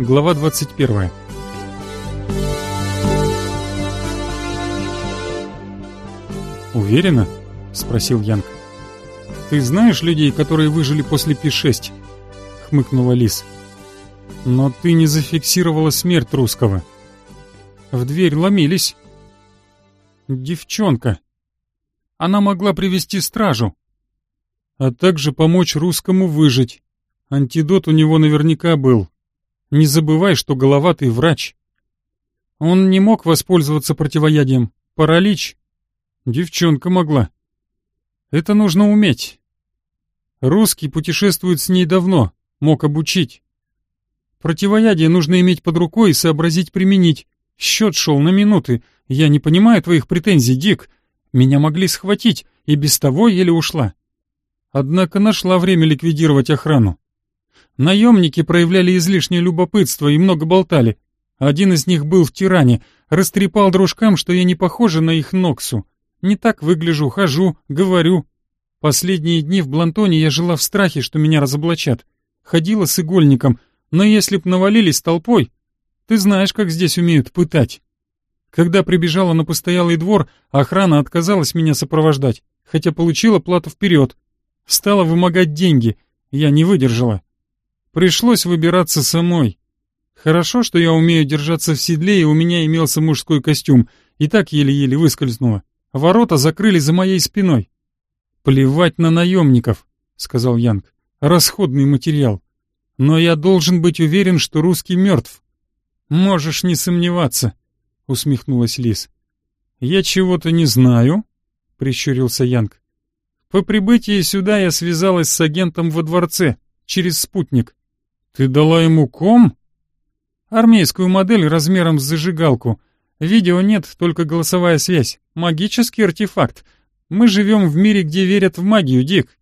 Глава 21. «Уверена?» — спросил Янг. «Ты знаешь людей, которые выжили после Пи-6?» — хмыкнула Лис. «Но ты не зафиксировала смерть русского. В дверь ломились. Девчонка. Она могла привести стражу, а также помочь русскому выжить. Антидот у него наверняка был. Не забывай, что головатый врач. Он не мог воспользоваться противоядием. Паралич. Девчонка могла. Это нужно уметь. Русский путешествует с ней давно, мог обучить. Противоядие нужно иметь под рукой и сообразить применить. Счет шел на минуты. Я не понимаю твоих претензий, Дик. Меня могли схватить, и без того еле ушла. Однако нашла время ликвидировать охрану. Наемники проявляли излишнее любопытство и много болтали. Один из них был в тиране, растрепал дружкам, что я не похожа на их Ноксу. Не так выгляжу, хожу, говорю. Последние дни в Блантоне я жила в страхе, что меня разоблачат. Ходила с игольником, но если б навалились толпой, ты знаешь, как здесь умеют пытать. Когда прибежала на постоялый двор, охрана отказалась меня сопровождать, хотя получила плату вперед. Стала вымогать деньги, я не выдержала. Пришлось выбираться самой. Хорошо, что я умею держаться в седле, и у меня имелся мужской костюм, и так еле-еле выскользнула. Ворота закрыли за моей спиной. «Плевать на наемников», — сказал Янг. «Расходный материал. Но я должен быть уверен, что русский мертв. «Можешь не сомневаться», — усмехнулась Лис. «Я чего-то не знаю», — прищурился Янг. «По прибытии сюда я связалась с агентом во дворце, через спутник. Ты дала ему ком?» «Армейскую модель размером с зажигалку. Видео нет, только голосовая связь. Магический артефакт. Мы живем в мире, где верят в магию, Дик.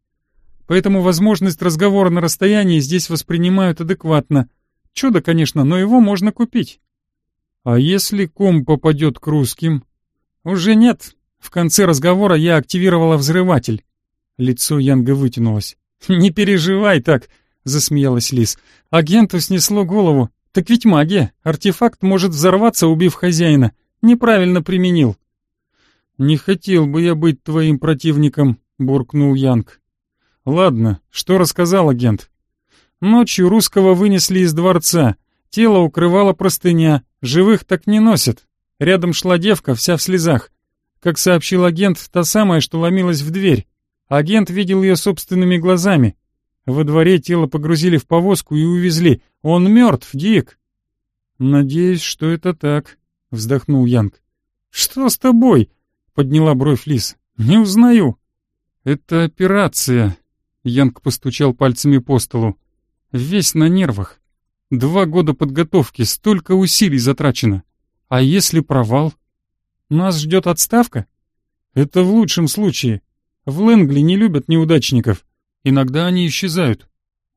Поэтому возможность разговора на расстоянии здесь воспринимают адекватно. Чудо, конечно, но его можно купить. А если ком попадет к русским? Уже нет. В конце разговора я активировала взрыватель. Лицо Янга вытянулось. «Не переживай так», — засмеялась Лис. «Агенту снесло голову. Так ведь магия. Артефакт может взорваться, убив хозяина. Неправильно применил». «Не хотел бы я быть твоим противником», — буркнул Янг. «Ладно, что рассказал агент?» Ночью русского вынесли из дворца. Тело укрывала простыня. Живых так не носят. Рядом шла девка, вся в слезах. Как сообщил агент, та самая, что ломилась в дверь. Агент видел ее собственными глазами. Во дворе тело погрузили в повозку и увезли. Он мертв, Дик. «Надеюсь, что это так», — вздохнул Янг. «Что с тобой?» — подняла бровь Лис. «Не узнаю». «Это операция», — Янг постучал пальцами по столу. Весь на нервах. Два года подготовки, столько усилий затрачено. А если провал? Нас ждет отставка? Это в лучшем случае. В Лэнгли не любят неудачников. Иногда они исчезают.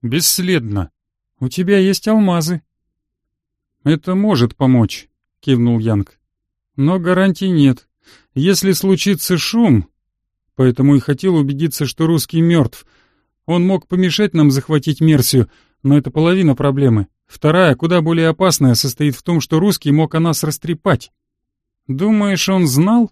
Бесследно. У тебя есть алмазы. Это может помочь, кивнул Янг. Но гарантий нет. Если случится шум... Поэтому и хотел убедиться, что русский мертв — он мог помешать нам захватить Мерсию, но это половина проблемы. Вторая, куда более опасная, состоит в том, что русский мог о нас растрепать. Думаешь, он знал?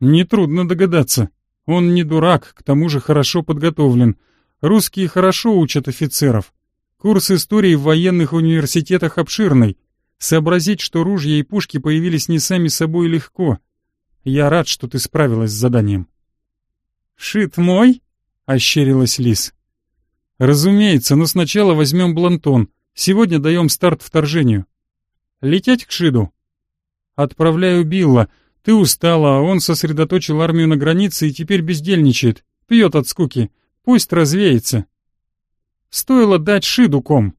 Нетрудно догадаться. Он не дурак, к тому же хорошо подготовлен. Русские хорошо учат офицеров. Курс истории в военных университетах обширный. Сообразить, что ружья и пушки появились не сами собой легко. Я рад, что ты справилась с заданием. «Шит мой?» — ощерилась Лис. «Разумеется, но сначала возьмем Блантон. Сегодня даем старт вторжению. Лететь к Шиду?» «Отправляю Билла. Ты устала, а он сосредоточил армию на границе и теперь бездельничает. Пьет от скуки. Пусть развеется». «Стоило дать Шиду ком».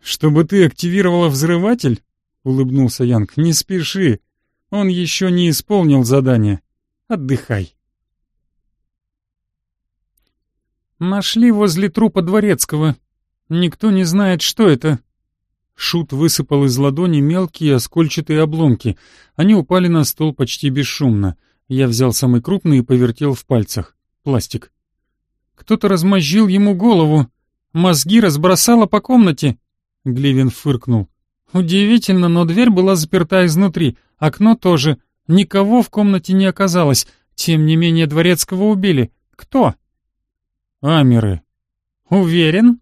«Чтобы ты активировала взрыватель?» — улыбнулся Янг. «Не спеши. Он еще не исполнил задание. Отдыхай». Нашли возле трупа дворецкого. Никто не знает, что это. Шут высыпал из ладони мелкие оскольчатые обломки. Они упали на стол почти бесшумно. Я взял самый крупный и повертел в пальцах. Пластик. Кто-то размозжил ему голову. Мозги разбросало по комнате. Гливин фыркнул. Удивительно, но дверь была заперта изнутри, окно тоже. Никого в комнате не оказалось. Тем не менее, дворецкого убили. Кто? Амеры. Уверен?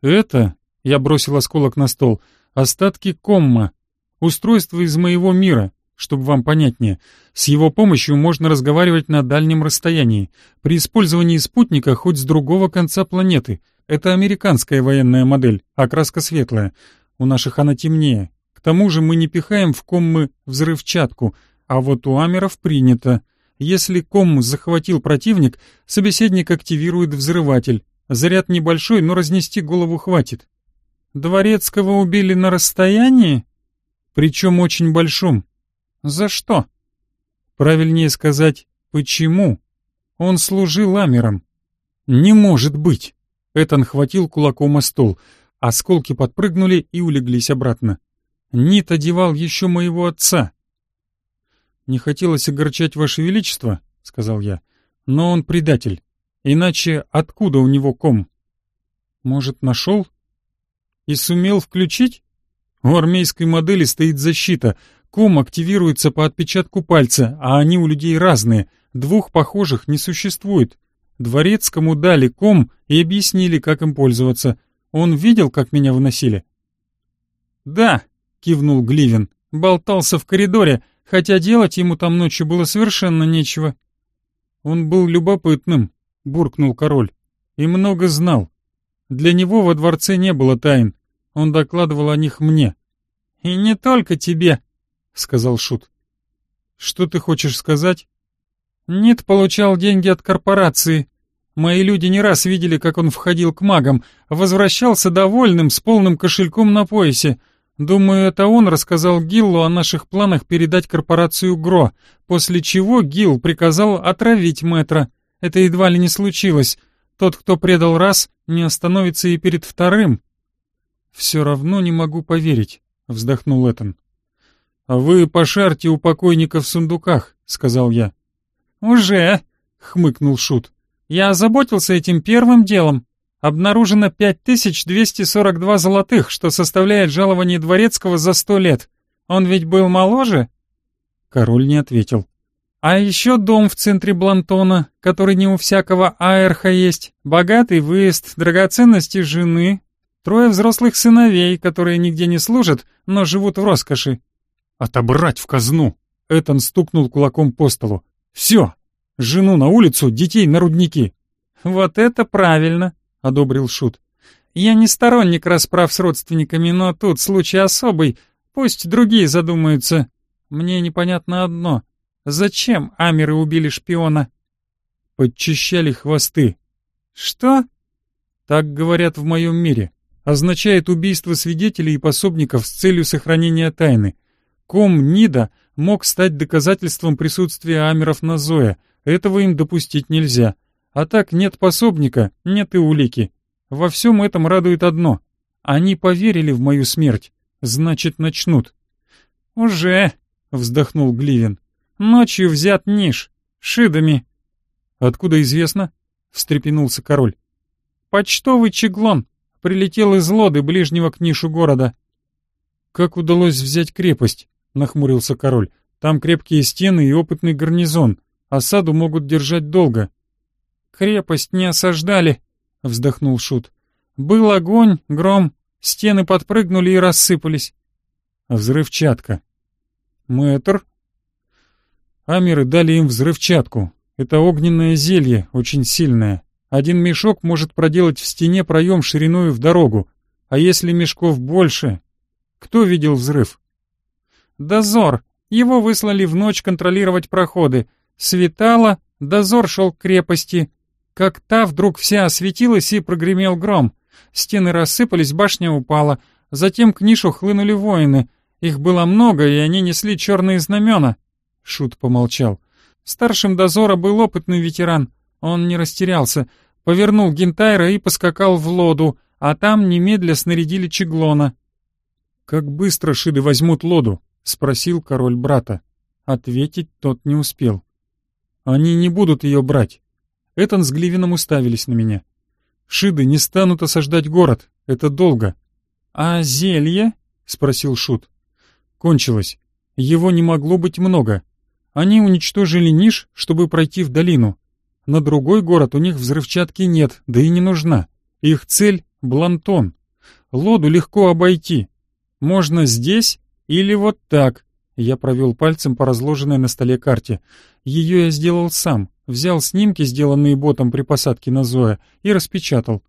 Это, я бросил осколок на стол, остатки комма. Устройство из моего мира, чтобы вам понятнее. С его помощью можно разговаривать на дальнем расстоянии. При использовании спутника хоть с другого конца планеты. Это американская военная модель, окраска светлая. У наших она темнее. К тому же мы не пихаем в коммы взрывчатку, а вот у амеров принято. Если ком захватил противник, собеседник активирует взрыватель. Заряд небольшой, но разнести голову хватит. Дворецкого убили на расстоянии? Причем очень большом. За что? Правильнее сказать, почему? Он служил амером. Не может быть. Этан хватил кулаком о стол. Осколки подпрыгнули и улеглись обратно. Нит одевал еще моего отца. «Не хотелось огорчать Ваше Величество», — сказал я, — «но он предатель. Иначе откуда у него ком? Может, нашел? И сумел включить? У армейской модели стоит защита. Ком активируется по отпечатку пальца, а они у людей разные. Двух похожих не существует. Дворецкому дали ком и объяснили, как им пользоваться. Он видел, как меня выносили? «Да», — кивнул Гливен, — болтался в коридоре, хотя делать ему там ночью было совершенно нечего. Он был любопытным, — буркнул король, — и много знал. Для него во дворце не было тайн, он докладывал о них мне. «И не только тебе», — сказал Шут. «Что ты хочешь сказать?» «Нит получал деньги от корпорации. Мои люди не раз видели, как он входил к магам, возвращался довольным, с полным кошельком на поясе. Думаю, это он рассказал Гиллу о наших планах передать корпорацию ГРО, после чего Гилл приказал отравить мэтра. Это едва ли не случилось. Тот, кто предал раз, не остановится и перед вторым. «Все равно не могу поверить», — вздохнул Этан. «А вы пошарьте у покойника в сундуках», — сказал я. «Уже», — хмыкнул Шут. «Я озаботился этим первым делом. Обнаружено 5242 золотых, что составляет жалование дворецкого за сто лет. Он ведь был моложе?» Король не ответил. «А еще дом в центре Блантона, который не у всякого аэрха есть, богатый выезд, драгоценности жены, трое взрослых сыновей, которые нигде не служат, но живут в роскоши». «Отобрать в казну!» Этан стукнул кулаком по столу. «Все! Жену на улицу, детей на рудники!» «Вот это правильно!» одобрил Шут. «Я не сторонник расправ с родственниками, но тут случай особый. Пусть другие задумаются. Мне непонятно одно. Зачем амеры убили шпиона?» «Подчищали хвосты». «Что?» «Так говорят в моем мире. Означает убийство свидетелей и пособников с целью сохранения тайны. Ком Нида мог стать доказательством присутствия амеров на Зоя. Этого им допустить нельзя. А так нет пособника, нет и улики. Во всем этом радует одно. Они поверили в мою смерть, значит, начнут. «Уже», — вздохнул Гливен, — «ночью взят Ниш, шидами». «Откуда известно?» — встрепенулся король. «Почтовый чеглон. Прилетел из Лоды, ближнего к Нишу города». «Как удалось взять крепость?» — нахмурился король. «Там крепкие стены и опытный гарнизон. Осаду могут держать долго. «Крепость не осаждали», — вздохнул Шут. «Был огонь, гром, стены подпрыгнули и рассыпались». «Взрывчатка». «Мэтр?» Амеры дали им взрывчатку. Это огненное зелье, очень сильное. Один мешок может проделать в стене проем шириной в дорогу. А если мешков больше? Кто видел взрыв? Дозор. Его выслали в ночь контролировать проходы. Светало, дозор шел к крепости. Как та вдруг вся осветилась и прогремел гром. Стены рассыпались, башня упала. Затем к нишу хлынули воины. Их было много, и они несли черные знамена. Шут помолчал. Старшим дозора был опытный ветеран. Он не растерялся. Повернул Гентайра и поскакал в лоду, а там немедля снарядили Чеглона. «Как быстро шиды возьмут лоду?» — спросил король брата. Ответить тот не успел. «Они не будут ее брать. Этан с Гливином уставились на меня. Шиды не станут осаждать город, это долго. «А зелье?» — спросил Шут. «Кончилось. Его не могло быть много. Они уничтожили ниш, чтобы пройти в долину. На другой город у них взрывчатки нет, да и не нужна. Их цель — Блантон. Лоду легко обойти. Можно здесь или вот так. Я провел пальцем по разложенной на столе карте. Ее я сделал сам. Взял снимки, сделанные ботом при посадке на Зоя, и распечатал.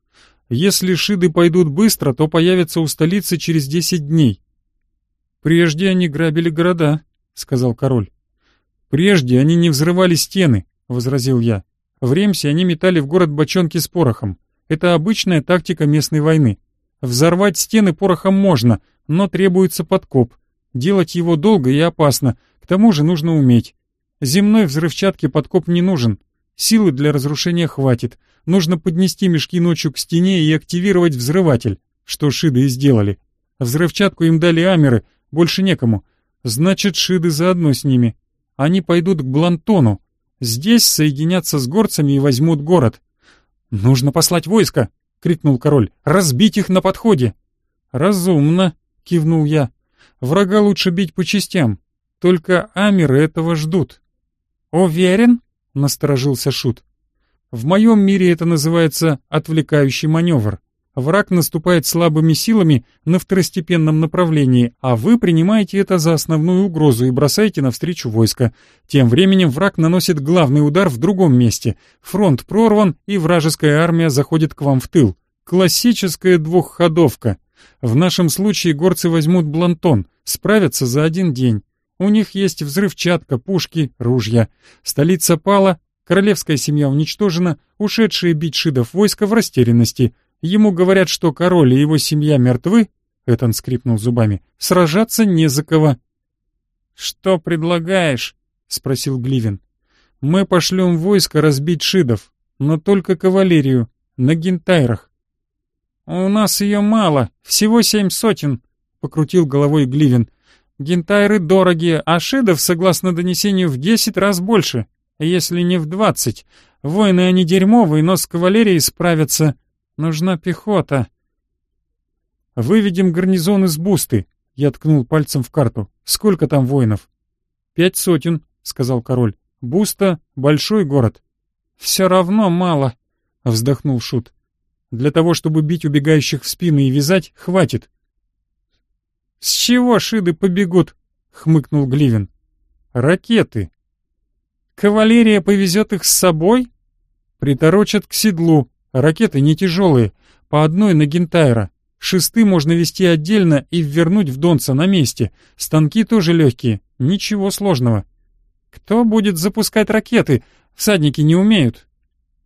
Если шиды пойдут быстро, то появятся у столицы через десять дней. «Прежде они грабили города», — сказал король. «Прежде они не взрывали стены», — возразил я. «В Ремсе они метали в город бочонки с порохом. Это обычная тактика местной войны. Взорвать стены порохом можно, но требуется подкоп. Делать его долго и опасно, к тому же нужно уметь. Земной взрывчатке подкоп не нужен. Силы для разрушения хватит. Нужно поднести мешки ночью к стене и активировать взрыватель, что шиды и сделали. Взрывчатку им дали амеры, больше некому. Значит, шиды заодно с ними. Они пойдут к Блантону. Здесь соединятся с горцами и возьмут город. «Нужно послать войско!» — крикнул король. «Разбить их на подходе!» «Разумно!» — кивнул я. «Врага лучше бить по частям. Только амеры этого ждут». «Уверен?» — насторожился Шут. «В моем мире это называется отвлекающий маневр. Враг наступает слабыми силами на второстепенном направлении, а вы принимаете это за основную угрозу и бросаете навстречу войска. Тем временем враг наносит главный удар в другом месте. Фронт прорван, и вражеская армия заходит к вам в тыл. Классическая двухходовка. В нашем случае горцы возьмут Блантон, справятся за один день. У них есть взрывчатка, пушки, ружья. Столица пала, королевская семья уничтожена, ушедшие бить шидов войска в растерянности — Ему говорят, что король и его семья мертвы, Этан скрипнул зубами, сражаться не за кого. «Что предлагаешь?» — спросил Гливин. «Мы пошлем войско разбить шидов, но только кавалерию, на гентайрах». «У нас ее мало, всего семь сотен», — покрутил головой Гливин. «Гентайры дорогие, а шидов, согласно донесению, в десять раз больше, если не в двадцать. Воины они дерьмовые, но с кавалерией справятся. Нужна пехота. Выведем гарнизон из бусты. Я ткнул пальцем в карту. Сколько там воинов? Пять сотен, сказал король. Буста — большой город. Все равно мало, вздохнул Шут. Для того, чтобы бить убегающих в спины и вязать, хватит. С чего шиды побегут? хмыкнул Гливин. Ракеты. Кавалерия повезет их с собой? Приторочат к седлу, Ракеты не тяжелые, по одной на Гентайра. Шесты можно вести отдельно и ввернуть в Донца на месте. Станки тоже легкие, ничего сложного. Кто будет запускать ракеты? Всадники не умеют.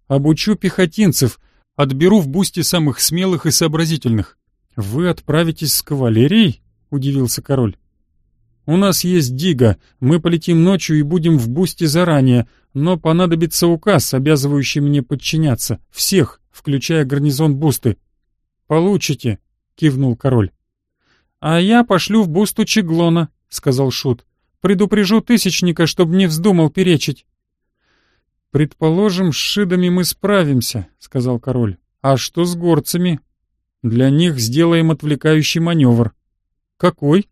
Обучу пехотинцев, отберу в бусте самых смелых и сообразительных. Вы отправитесь с кавалерией? Удивился король. У нас есть дига, мы полетим ночью и будем в бусте заранее, но понадобится указ, обязывающий мне подчиняться. Всех включая гарнизон бусты. «Получите», — кивнул король. «А я пошлю в бусту Чеглона», — сказал Шут. «Предупрежу Тысячника, чтобы не вздумал перечить». «Предположим, с шидами мы справимся», — сказал король. «А что с горцами?» «Для них сделаем отвлекающий маневр». «Какой?»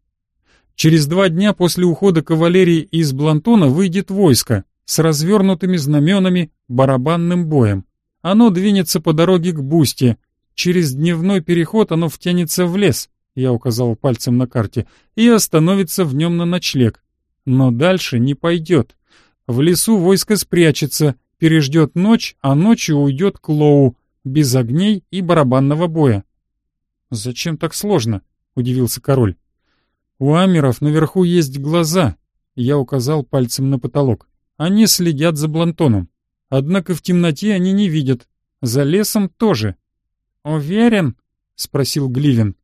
«Через два дня после ухода кавалерии из Блантона выйдет войско с развернутыми знаменами, барабанным боем. Оно двинется по дороге к Бусте. Через дневной переход оно втянется в лес, я указал пальцем на карте, и остановится в нем на ночлег. Но дальше не пойдет. В лесу войско спрячется, переждет ночь, а ночью уйдет к Лоу, без огней и барабанного боя. «Зачем так сложно?» — удивился король. «У амеров наверху есть глаза», — я указал пальцем на потолок. «Они следят за Блантоном. Однако в темноте они не видят. За лесом тоже. «Уверен?» — спросил Гливен.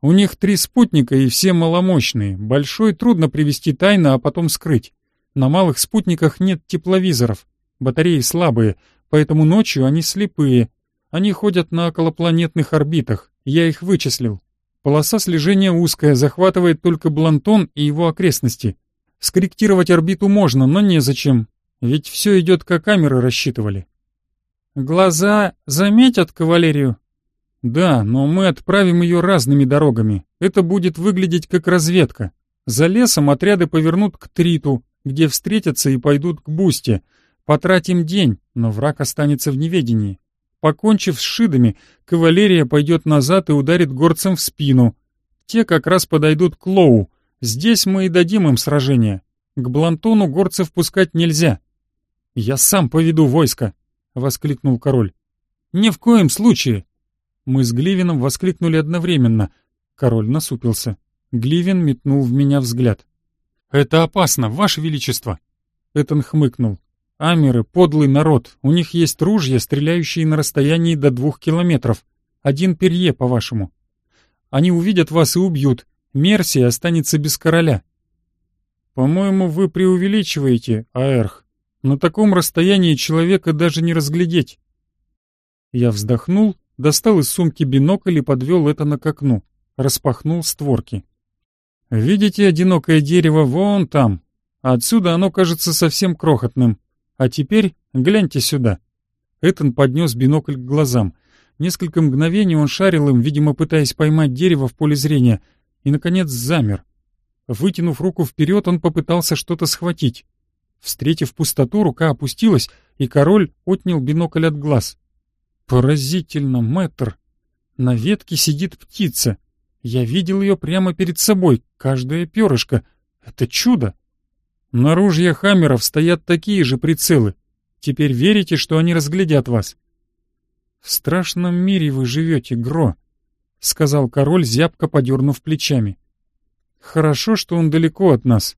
«У них три спутника и все маломощные. Большой трудно привести тайно, а потом скрыть. На малых спутниках нет тепловизоров. Батареи слабые, поэтому ночью они слепые. Они ходят на околопланетных орбитах. Я их вычислил. Полоса слежения узкая, захватывает только Блантон и его окрестности. Скорректировать орбиту можно, но незачем. Ведь все идет, как камеры рассчитывали. Глаза заметят кавалерию? Да, но мы отправим ее разными дорогами. Это будет выглядеть как разведка. За лесом отряды повернут к Триту, где встретятся и пойдут к Бусте. Потратим день, но враг останется в неведении. Покончив с шидами, кавалерия пойдет назад и ударит горцам в спину. Те как раз подойдут к Лоу. Здесь мы и дадим им сражение. К Блантону горцев пускать нельзя. «Я сам поведу войско!» — воскликнул король. «Ни в коем случае!» Мы с Гливином воскликнули одновременно. Король насупился. Гливин метнул в меня взгляд. «Это опасно, ваше величество!» Этон хмыкнул. «Амеры — подлый народ. У них есть ружья, стреляющие на расстоянии до двух километров. Один перье, по-вашему. Они увидят вас и убьют. Мерсия останется без короля». «По-моему, вы преувеличиваете, Аэрх. На таком расстоянии человека даже не разглядеть». Я вздохнул, достал из сумки бинокль и подвел это на к окну. Распахнул створки. Видите одинокое дерево вон там? Отсюда оно кажется совсем крохотным. А теперь гляньте сюда. Этон поднес бинокль к глазам. Несколько мгновений он шарил им, видимо, пытаясь поймать дерево в поле зрения, и, наконец, замер. Вытянув руку вперед, он попытался что-то схватить. Встретив пустоту, рука опустилась, и король отнял бинокль от глаз. Поразительно, мэтр. На ветке сидит птица — я видел ее прямо перед собой, каждое перышко. Это чудо. На ружьях хаммеров стоят такие же прицелы. Теперь верите, что они разглядят вас? В страшном мире вы живете, Гро, — сказал король, зябко подернув плечами. Хорошо, что он далеко от нас.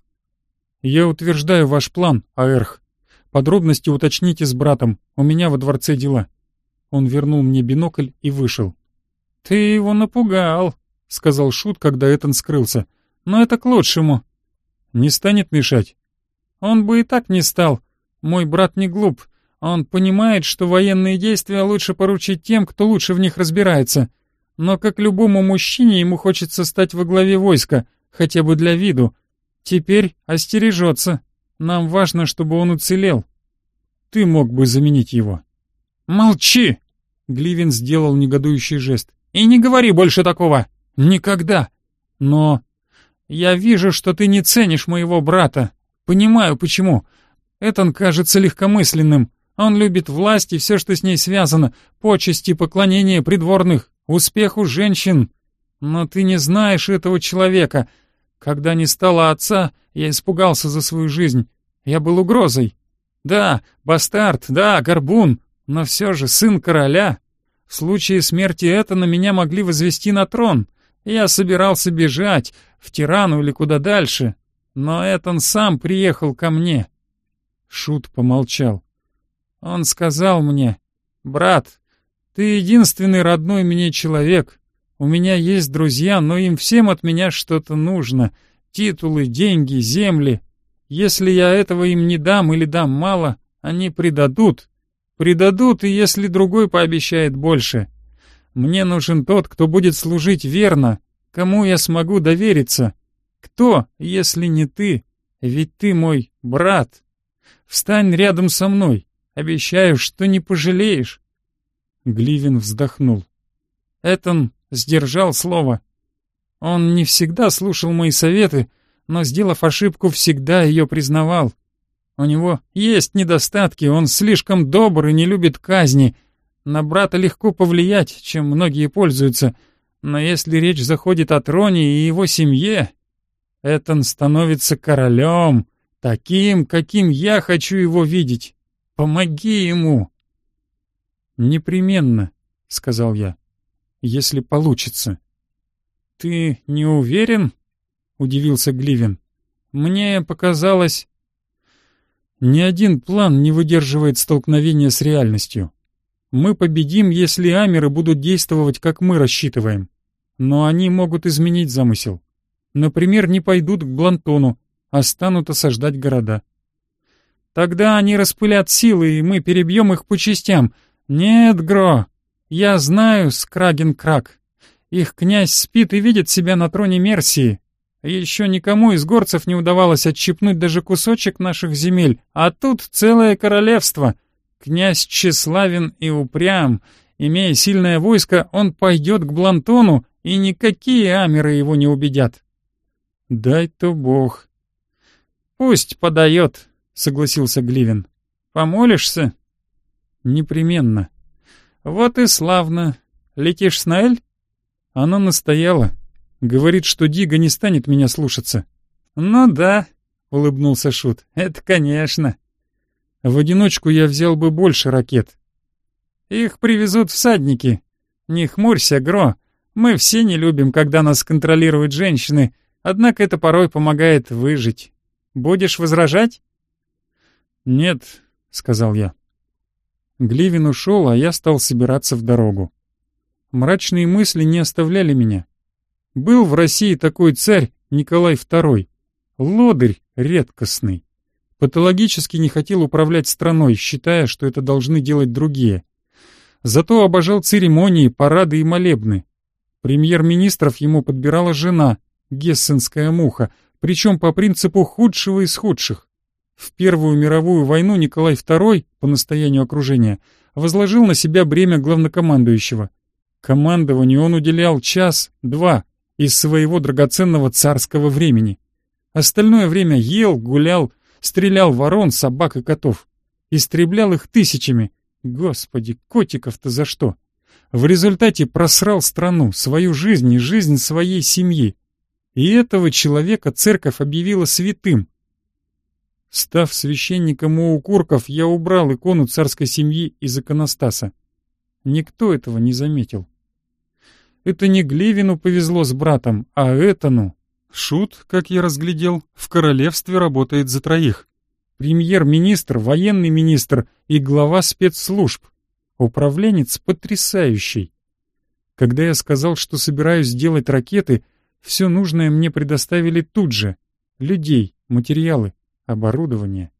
Я утверждаю ваш план, Аэрх. Подробности уточните с братом, у меня во дворце дела. Он вернул мне бинокль и вышел. Ты его напугал, — сказал Шут, когда Этан скрылся. «Но это к лучшему». «Не станет мешать?» «Он бы и так не стал. Мой брат не глуп. Он понимает, что военные действия лучше поручить тем, кто лучше в них разбирается. Но как любому мужчине ему хочется стать во главе войска, хотя бы для виду. Теперь остережется. Нам важно, чтобы он уцелел. Ты мог бы заменить его». «Молчи!» — Гливин сделал негодующий жест. «И не говори больше такого!» Никогда. Но я вижу, что ты не ценишь моего брата. Понимаю, почему. Этон кажется легкомысленным. Он любит власть и все, что с ней связано, почести, поклонение придворных, успеху женщин. Но ты не знаешь этого человека. Когда не стало отца, я испугался за свою жизнь. Я был угрозой. Да, бастард, да, горбун, но все же сын короля. В случае смерти Этона меня могли возвести на трон — я собирался бежать, в Тирану или куда дальше, но Этан сам приехал ко мне. Шут помолчал. Он сказал мне, «Брат, ты единственный родной мне человек. У меня есть друзья, но им всем от меня что-то нужно. Титулы, деньги, земли. Если я этого им не дам или дам мало, они предадут. Предадут, и если другой пообещает больше. Мне нужен тот, кто будет служить верно, кому я смогу довериться. Кто, если не ты? Ведь ты мой брат. Встань рядом со мной. Обещаю, что не пожалеешь. Гливин вздохнул. Этон сдержал слово. Он не всегда слушал мои советы, но, сделав ошибку, всегда ее признавал. У него есть недостатки, он слишком добр и не любит казни, на брата легко повлиять, чем многие пользуются, но если речь заходит о троне и его семье, Этон становится королем, таким, каким я хочу его видеть. Помоги ему!» «Непременно», — сказал я, — «если получится». «Ты не уверен?» — удивился Гливен. «Мне показалось...» «Ни один план не выдерживает столкновения с реальностью. Мы победим, если амеры будут действовать, как мы рассчитываем. Но они могут изменить замысел. Например, не пойдут к Блантону, а станут осаждать города. Тогда они распылят силы, и мы перебьем их по частям. Нет, Гро, я знаю Скраген-Крак. Их князь спит и видит себя на троне Мерсии. Еще никому из горцев не удавалось отщипнуть даже кусочек наших земель, а тут целое королевство — Князь тщеславен и упрям, Имея сильное войско, он пойдет к Блантону, и никакие амеры его не убедят. Дай-то бог. Пусть подает, согласился Гливин. Помолишься? Непременно. Вот и славно. Летишь с Наэль? Она настояла. Говорит, что Дига не станет меня слушаться. Ну да, улыбнулся Шут. Это конечно. В одиночку я взял бы больше ракет. Их привезут всадники. Не хмурься, Гро. Мы все не любим, когда нас контролируют женщины, однако это порой помогает выжить. Будешь возражать? Нет, сказал я. Гливин ушел, а я стал собираться в дорогу. Мрачные мысли не оставляли меня. Был в России такой царь Николай II, лодырь редкостный. Патологически не хотел управлять страной, считая, что это должны делать другие. Зато обожал церемонии, парады и молебны. Премьер-министров ему подбирала жена, гессенская муха, причем по принципу худшего из худших. В Первую мировую войну Николай II, по настоянию окружения, возложил на себя бремя главнокомандующего. Командованию он уделял час-два из своего драгоценного царского времени. Остальное время ел, гулял, стрелял ворон, собак и котов. Истреблял их тысячами. Господи, котиков-то за что? В результате просрал страну, свою жизнь и жизнь своей семьи. И этого человека церковь объявила святым. Став священником у укурков, я убрал икону царской семьи из иконостаса. Никто этого не заметил. Это не Глевину повезло с братом, а Этану. Шут, как я разглядел, в королевстве работает за троих. Премьер-министр, военный министр и глава спецслужб. Управленец потрясающий. Когда я сказал, что собираюсь делать ракеты, все нужное мне предоставили тут же. Людей, материалы, оборудование.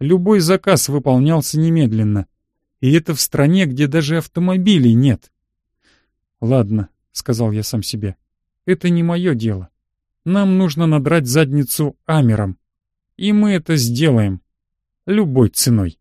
Любой заказ выполнялся немедленно. И это в стране, где даже автомобилей нет. Ладно, — сказал я сам себе. «Это не мое дело. Нам нужно надрать задницу Амером. И мы это сделаем. Любой ценой».